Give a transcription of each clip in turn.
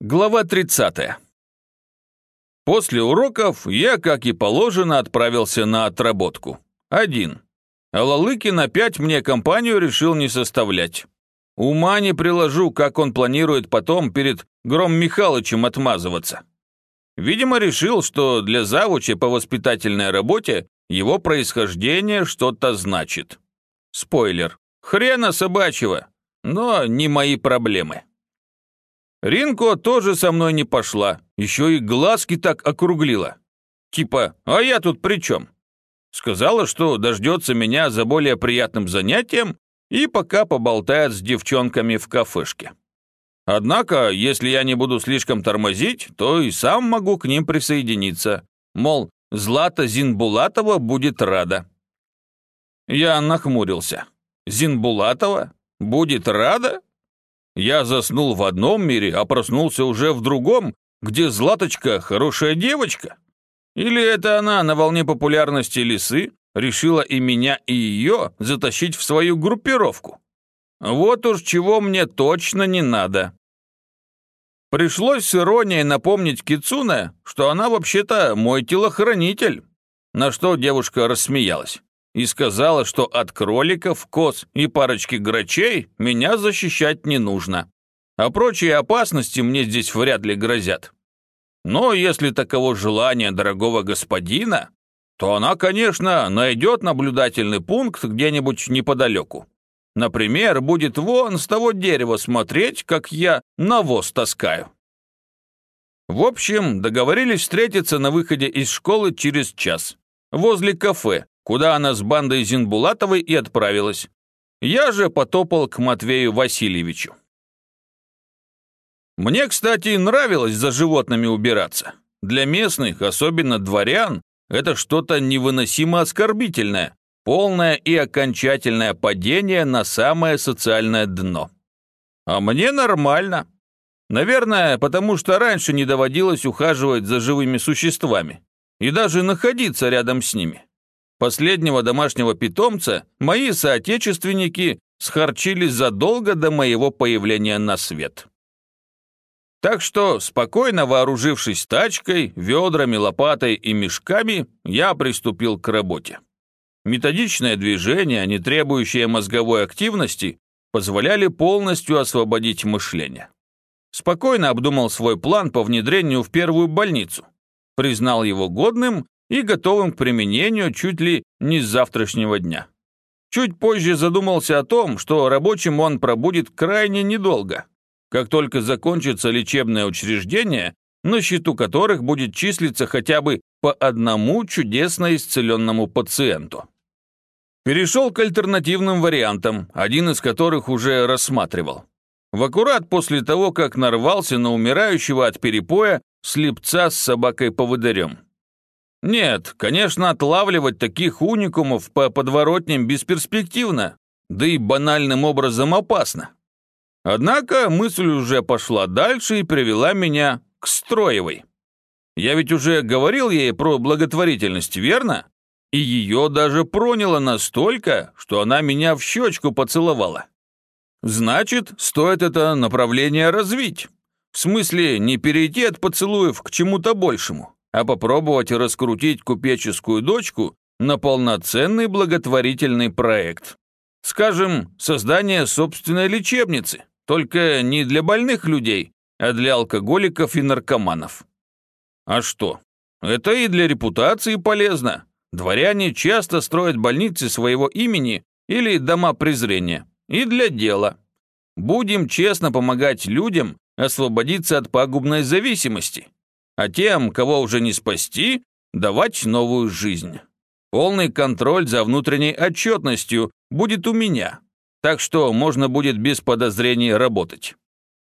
Глава 30. После уроков я, как и положено, отправился на отработку. Один. А Лалыкин опять мне компанию решил не составлять. Ума не приложу, как он планирует потом перед Гром Михалычем отмазываться. Видимо, решил, что для завуча по воспитательной работе его происхождение что-то значит. Спойлер. Хрена собачьего. Но не мои проблемы. Ринко тоже со мной не пошла, еще и глазки так округлила. Типа, а я тут при чем? Сказала, что дождется меня за более приятным занятием и пока поболтает с девчонками в кафешке. Однако, если я не буду слишком тормозить, то и сам могу к ним присоединиться. Мол, Злата Зинбулатова будет рада. Я нахмурился. Зинбулатова? Будет рада? Я заснул в одном мире, а проснулся уже в другом, где Златочка хорошая девочка. Или это она на волне популярности лисы решила и меня, и ее затащить в свою группировку? Вот уж чего мне точно не надо. Пришлось с иронией напомнить Кицуне, что она вообще-то мой телохранитель, на что девушка рассмеялась и сказала, что от кроликов, коз и парочки грачей меня защищать не нужно, а прочие опасности мне здесь вряд ли грозят. Но если таково желание дорогого господина, то она, конечно, найдет наблюдательный пункт где-нибудь неподалеку. Например, будет вон с того дерева смотреть, как я навоз таскаю. В общем, договорились встретиться на выходе из школы через час, возле кафе, куда она с бандой Зинбулатовой и отправилась. Я же потопал к Матвею Васильевичу. Мне, кстати, нравилось за животными убираться. Для местных, особенно дворян, это что-то невыносимо оскорбительное, полное и окончательное падение на самое социальное дно. А мне нормально. Наверное, потому что раньше не доводилось ухаживать за живыми существами и даже находиться рядом с ними. Последнего домашнего питомца мои соотечественники схарчили задолго до моего появления на свет. Так что, спокойно вооружившись тачкой, ведрами, лопатой и мешками, я приступил к работе. Методичное движение, не требующее мозговой активности, позволяли полностью освободить мышление. Спокойно обдумал свой план по внедрению в первую больницу, признал его годным и готовым к применению чуть ли не с завтрашнего дня. Чуть позже задумался о том, что рабочим он пробудет крайне недолго. Как только закончится лечебное учреждение, на счету которых будет числиться хотя бы по одному чудесно исцеленному пациенту. Перешел к альтернативным вариантам, один из которых уже рассматривал. В аккурат после того, как нарвался на умирающего от перепоя слепца с собакой-поводырем. Нет, конечно, отлавливать таких уникумов по подворотням бесперспективно, да и банальным образом опасно. Однако мысль уже пошла дальше и привела меня к Строевой. Я ведь уже говорил ей про благотворительность, верно? И ее даже проняло настолько, что она меня в щечку поцеловала. Значит, стоит это направление развить. В смысле, не перейти от поцелуев к чему-то большему а попробовать раскрутить купеческую дочку на полноценный благотворительный проект. Скажем, создание собственной лечебницы, только не для больных людей, а для алкоголиков и наркоманов. А что? Это и для репутации полезно. Дворяне часто строят больницы своего имени или дома презрения. И для дела. Будем честно помогать людям освободиться от пагубной зависимости а тем, кого уже не спасти, давать новую жизнь. Полный контроль за внутренней отчетностью будет у меня, так что можно будет без подозрений работать.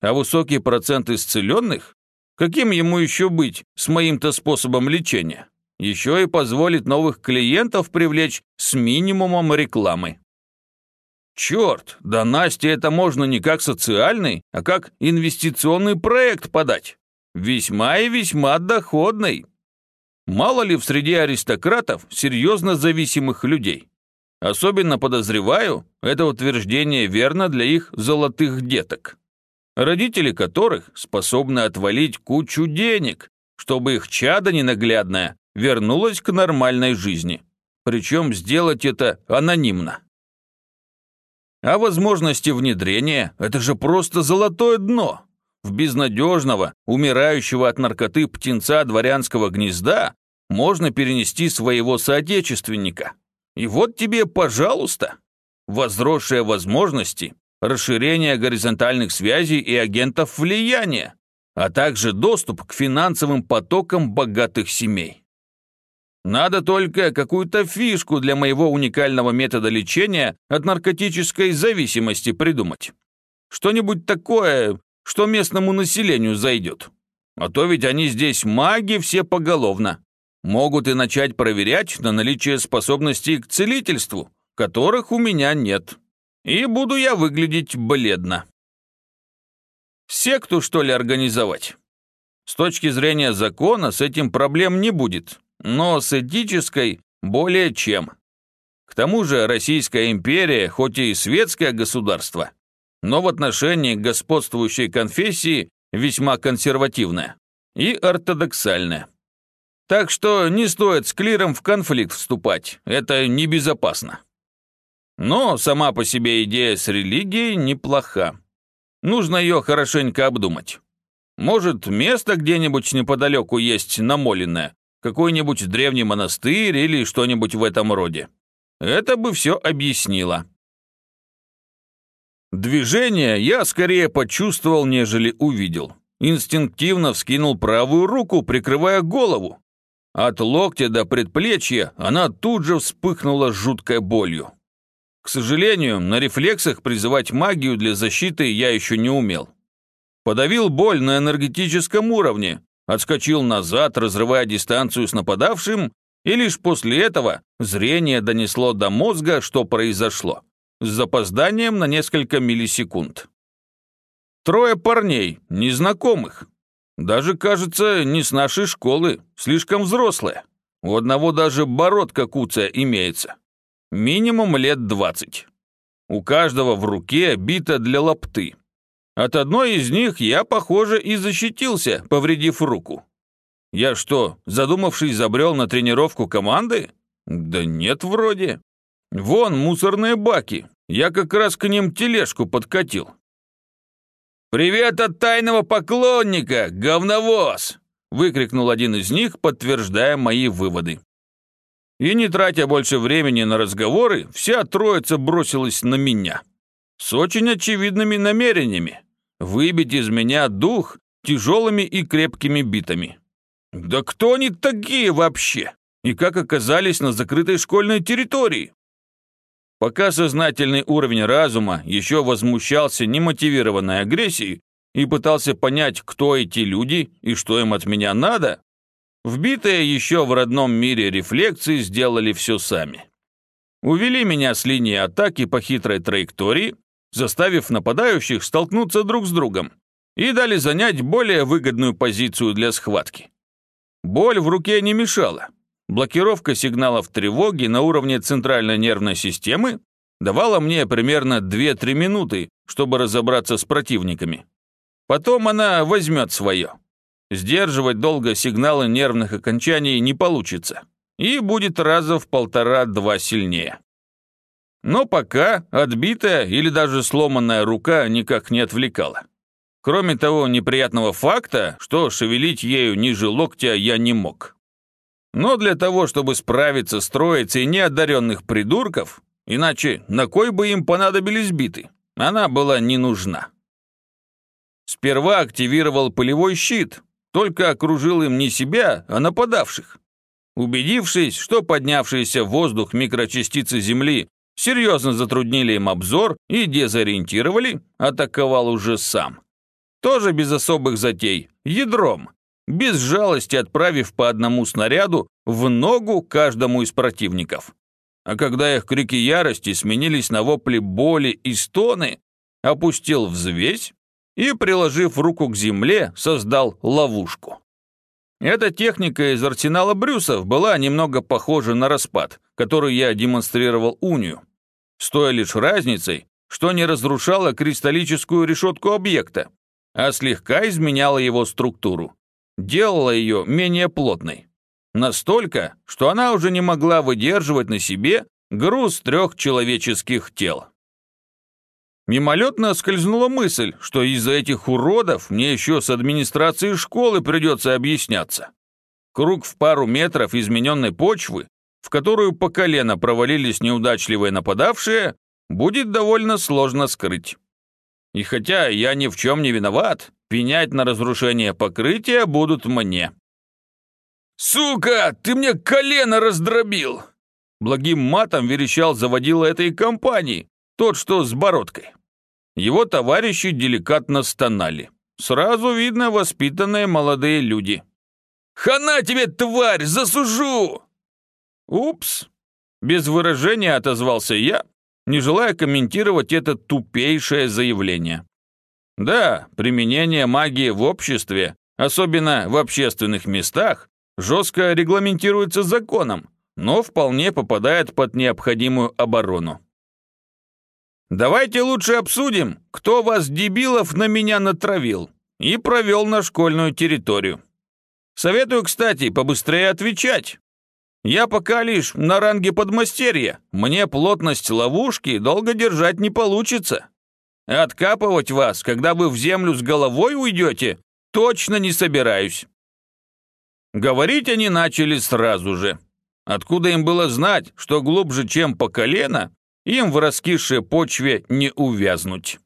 А высокий процент исцеленных? Каким ему еще быть с моим-то способом лечения? Еще и позволит новых клиентов привлечь с минимумом рекламы. Черт, да Насте это можно не как социальный, а как инвестиционный проект подать весьма и весьма доходной. Мало ли в среде аристократов серьезно зависимых людей. Особенно подозреваю, это утверждение верно для их золотых деток. родители которых способны отвалить кучу денег, чтобы их чадо ненаглядное вернулось к нормальной жизни. Причем сделать это анонимно. А возможности внедрения – это же просто золотое дно. В безнадежного, умирающего от наркоты птенца дворянского гнезда можно перенести своего соотечественника. И вот тебе, пожалуйста, возросшие возможности, расширение горизонтальных связей и агентов влияния, а также доступ к финансовым потокам богатых семей. Надо только какую-то фишку для моего уникального метода лечения от наркотической зависимости придумать. Что-нибудь такое, что местному населению зайдет. А то ведь они здесь маги все поголовно. Могут и начать проверять на наличие способностей к целительству, которых у меня нет. И буду я выглядеть бледно. Секту, что ли, организовать? С точки зрения закона с этим проблем не будет, но с этической более чем. К тому же Российская империя, хоть и светское государство, но в отношении господствующей конфессии весьма консервативная и ортодоксальная. Так что не стоит с клиром в конфликт вступать, это небезопасно. Но сама по себе идея с религией неплоха. Нужно ее хорошенько обдумать. Может, место где-нибудь неподалеку есть намоленное, какой-нибудь древний монастырь или что-нибудь в этом роде. Это бы все объяснило. Движение я скорее почувствовал, нежели увидел. Инстинктивно вскинул правую руку, прикрывая голову. От локтя до предплечья она тут же вспыхнула жуткой болью. К сожалению, на рефлексах призывать магию для защиты я еще не умел. Подавил боль на энергетическом уровне, отскочил назад, разрывая дистанцию с нападавшим, и лишь после этого зрение донесло до мозга, что произошло, с запозданием на несколько миллисекунд. Трое парней, незнакомых. Даже, кажется, не с нашей школы, слишком взрослые. У одного даже бородка куция имеется. Минимум лет двадцать. У каждого в руке бита для лапты. От одной из них я, похоже, и защитился, повредив руку. Я что, задумавшись, забрел на тренировку команды? Да нет, вроде. Вон мусорные баки. Я как раз к ним тележку подкатил. «Привет от тайного поклонника, говновоз!» выкрикнул один из них, подтверждая мои выводы. И не тратя больше времени на разговоры, вся троица бросилась на меня. С очень очевидными намерениями выбить из меня дух тяжелыми и крепкими битами. Да кто они такие вообще? И как оказались на закрытой школьной территории? Пока сознательный уровень разума еще возмущался немотивированной агрессией и пытался понять, кто эти люди и что им от меня надо, вбитые еще в родном мире рефлекции сделали все сами. Увели меня с линии атаки по хитрой траектории заставив нападающих столкнуться друг с другом, и дали занять более выгодную позицию для схватки. Боль в руке не мешала. Блокировка сигналов тревоги на уровне центральной нервной системы давала мне примерно 2-3 минуты, чтобы разобраться с противниками. Потом она возьмет свое. Сдерживать долго сигналы нервных окончаний не получится и будет раза в полтора-два сильнее. Но пока отбитая или даже сломанная рука никак не отвлекала. Кроме того неприятного факта, что шевелить ею ниже локтя я не мог. Но для того, чтобы справиться с троицей неодаренных придурков, иначе на кой бы им понадобились биты, она была не нужна. Сперва активировал полевой щит, только окружил им не себя, а нападавших. Убедившись, что поднявшиеся в воздух микрочастицы Земли серьезно затруднили им обзор и дезориентировали, атаковал уже сам. Тоже без особых затей, ядром, без жалости отправив по одному снаряду в ногу каждому из противников. А когда их крики ярости сменились на вопли боли и стоны, опустил взвесь и, приложив руку к земле, создал ловушку. Эта техника из арсенала Брюсов была немного похожа на распад, который я демонстрировал унию с той лишь разницей, что не разрушала кристаллическую решетку объекта, а слегка изменяла его структуру. Делала ее менее плотной. Настолько, что она уже не могла выдерживать на себе груз трех человеческих тел. Мимолетно скользнула мысль, что из-за этих уродов мне еще с администрацией школы придется объясняться. Круг в пару метров измененной почвы, в которую по колено провалились неудачливые нападавшие, будет довольно сложно скрыть. И хотя я ни в чем не виноват, пенять на разрушение покрытия будут мне. «Сука, ты мне колено раздробил!» Благим матом верещал заводила этой компании, тот, что с бородкой. Его товарищи деликатно стонали. Сразу видно воспитанные молодые люди. «Хана тебе, тварь, засужу!» «Упс!» Без выражения отозвался я, не желая комментировать это тупейшее заявление. Да, применение магии в обществе, особенно в общественных местах, жестко регламентируется законом, но вполне попадает под необходимую оборону. Давайте лучше обсудим, кто вас, дебилов, на меня натравил и провел на школьную территорию. Советую, кстати, побыстрее отвечать. Я пока лишь на ранге подмастерья, мне плотность ловушки долго держать не получится. Откапывать вас, когда вы в землю с головой уйдете, точно не собираюсь. Говорить они начали сразу же. Откуда им было знать, что глубже, чем по колено, им в раскисшей почве не увязнуть.